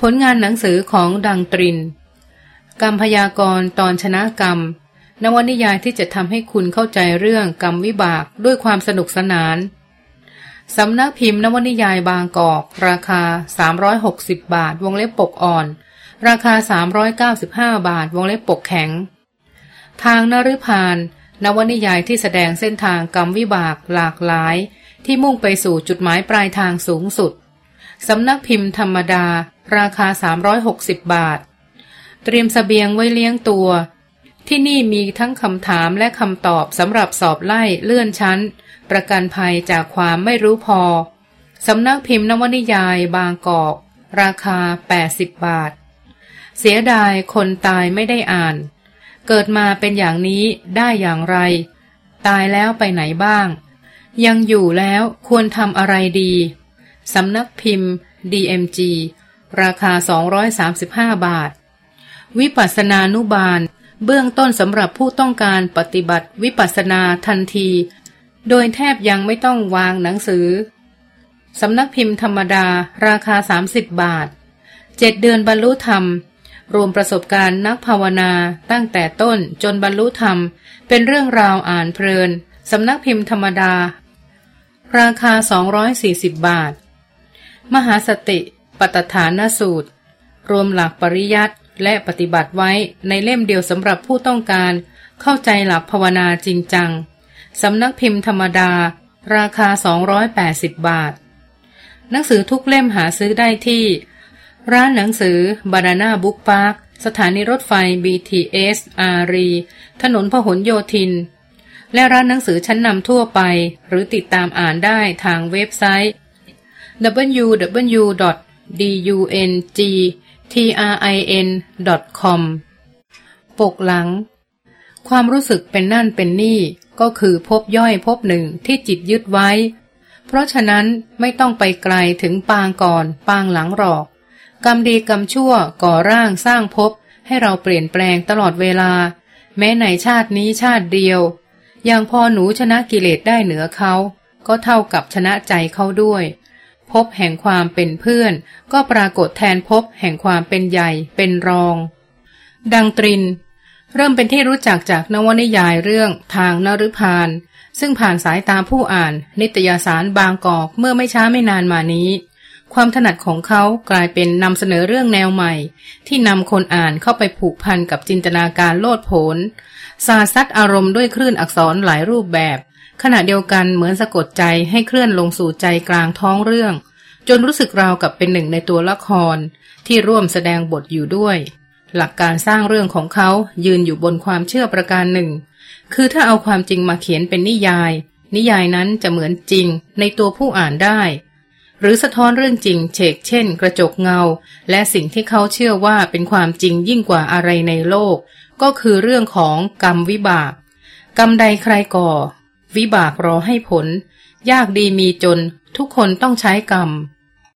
ผลงานหนังสือของดังตริน กรรมพยากรตอนชนะกรรม นวนิยายที่จะทำให้คุณเข้าใจเรื่องกรรมวิบากด้วยความสนุกสนาน สำนักพิมพ์นวนิยายบางกอก ราคา 360 บาท วงเล็บปกอ่อน ราคา 395 บาท วงเล็บปกแข็ง ทางนฤพานนวนิยายที่แสดงเส้นทางกรรมวิบากหลากหลาย ที่มุ่งไปสู่จุดหมายปลายทางสูงสุด สำนักพิมพ์ธรรมดา ราคา 360 บาท เตรียมสเสบียงไว้เลี้ยงตัว ที่นี่มีทั้งคำถามและคำตอบสำหรับสอบไล่เลื่อนชั้น ประกันภัยจากความไม่รู้พอ สำนักพิมพ์นวนิยายบางกอก ราคา 80 บาท เสียดายคนตายไม่ได้อ่าน เกิดมาเป็นอย่างนี้ได้อย่างไร ตายแล้วไปไหนบ้าง ยังอยู่แล้วควรทำอะไรดี สำนักพิมพ์ DMG ราคา 235 บาท วิปัสสนานุบาล เบื้องต้นสำหรับผู้ต้องการปฏิบัติวิปัสสนาทันที โดยแทบยังไม่ต้องวางหนังสือ สำนักพิมพ์ธรรมดา ราคา 30 บาทเจ็ดเดือนบรรลุธรรม รวมประสบการณ์นักภาวนาตั้งแต่ต้นจนบรรลุธรรม เป็นเรื่องราวอ่านเพลิน สำนักพิมพ์ธรรมดา ราคา 240 บาท มหาสติ ปตฐานสูตร รวมหลักปริยัติและปฏิบัติไว้ในเล่มเดียวสำหรับผู้ต้องการเข้าใจหลักภาวนาจริงจัง สำนักพิมพ์ธรรมดา ราคา 280 บาท หนังสือทุกเล่มหาซื้อได้ที่ ร้านหนังสือบานาน่าบุ๊กพาร์คสถานีรถไฟ BTS อารี ถนนพหลโยธิน และร้านหนังสือชั้นนำทั่วไป หรือติดตามอ่านได้ทางเว็บไซต์ dungtrin.com ปกหลัง ความรู้สึกเป็นนั่นเป็นนี่ก็คือพบย่อยพบหนึ่งที่จิตยึดไว้ เพราะฉะนั้นไม่ต้องไปไกลถึงปางก่อนปางหลังหรอก กรรมดีกรรมชั่วก่อร่างสร้างภพให้เราเปลี่ยนแปลงตลอดเวลา แม้ในชาตินี้ชาติเดียว อย่างพอหนูชนะกิเลสได้เหนือเขา ก็เท่ากับชนะใจเขาด้วย พบแห่งความเป็นเพื่อน ก็ปรากฏแทนพบแห่งความเป็นใหญ่เป็นรอง ดังตริน เริ่มเป็นที่รู้จักจากนวนิยายเรื่องทางนฤพานซึ่งผ่านสายตาผู้อ่าน นิตยสารบางกอกเมื่อไม่ช้าไม่นานมานี้ ความถนัดของเขากลายเป็นนำเสนอเรื่องแนวใหม่ ที่นำคนอ่านเข้าไปผูกพันกับจินตนาการโลดโผนสาซัดอารมณ์ด้วยคลื่นอักษรหลายรูปแบบ ขณะเดียวกันเหมือนสะกดใจให้เคลื่อนลงสู่ใจกลางท้องเรื่อง จนรู้สึกราวกับเป็นหนึ่งในตัวละคร ที่ร่วมแสดงบทอยู่ด้วย หลักการสร้างเรื่องของเขายืนอยู่บนความเชื่อประการหนึ่ง คือถ้าเอาความจริงมาเขียนเป็นนิยาย นิยายนั้นจะเหมือนจริงในตัวผู้อ่านได้ หรือสะท้อนเรื่องจริงเชกเช่น กระจกเงา และสิ่งที่เขาเชื่อว่าเป็นความจริงยิ่งกว่าอะไรในโลก ก็คือเรื่องของกรรมวิบากกรรมใดใครก่อ วิบากรอให้ผล ยากดีมีจน ทุกคนต้องใช้กรรม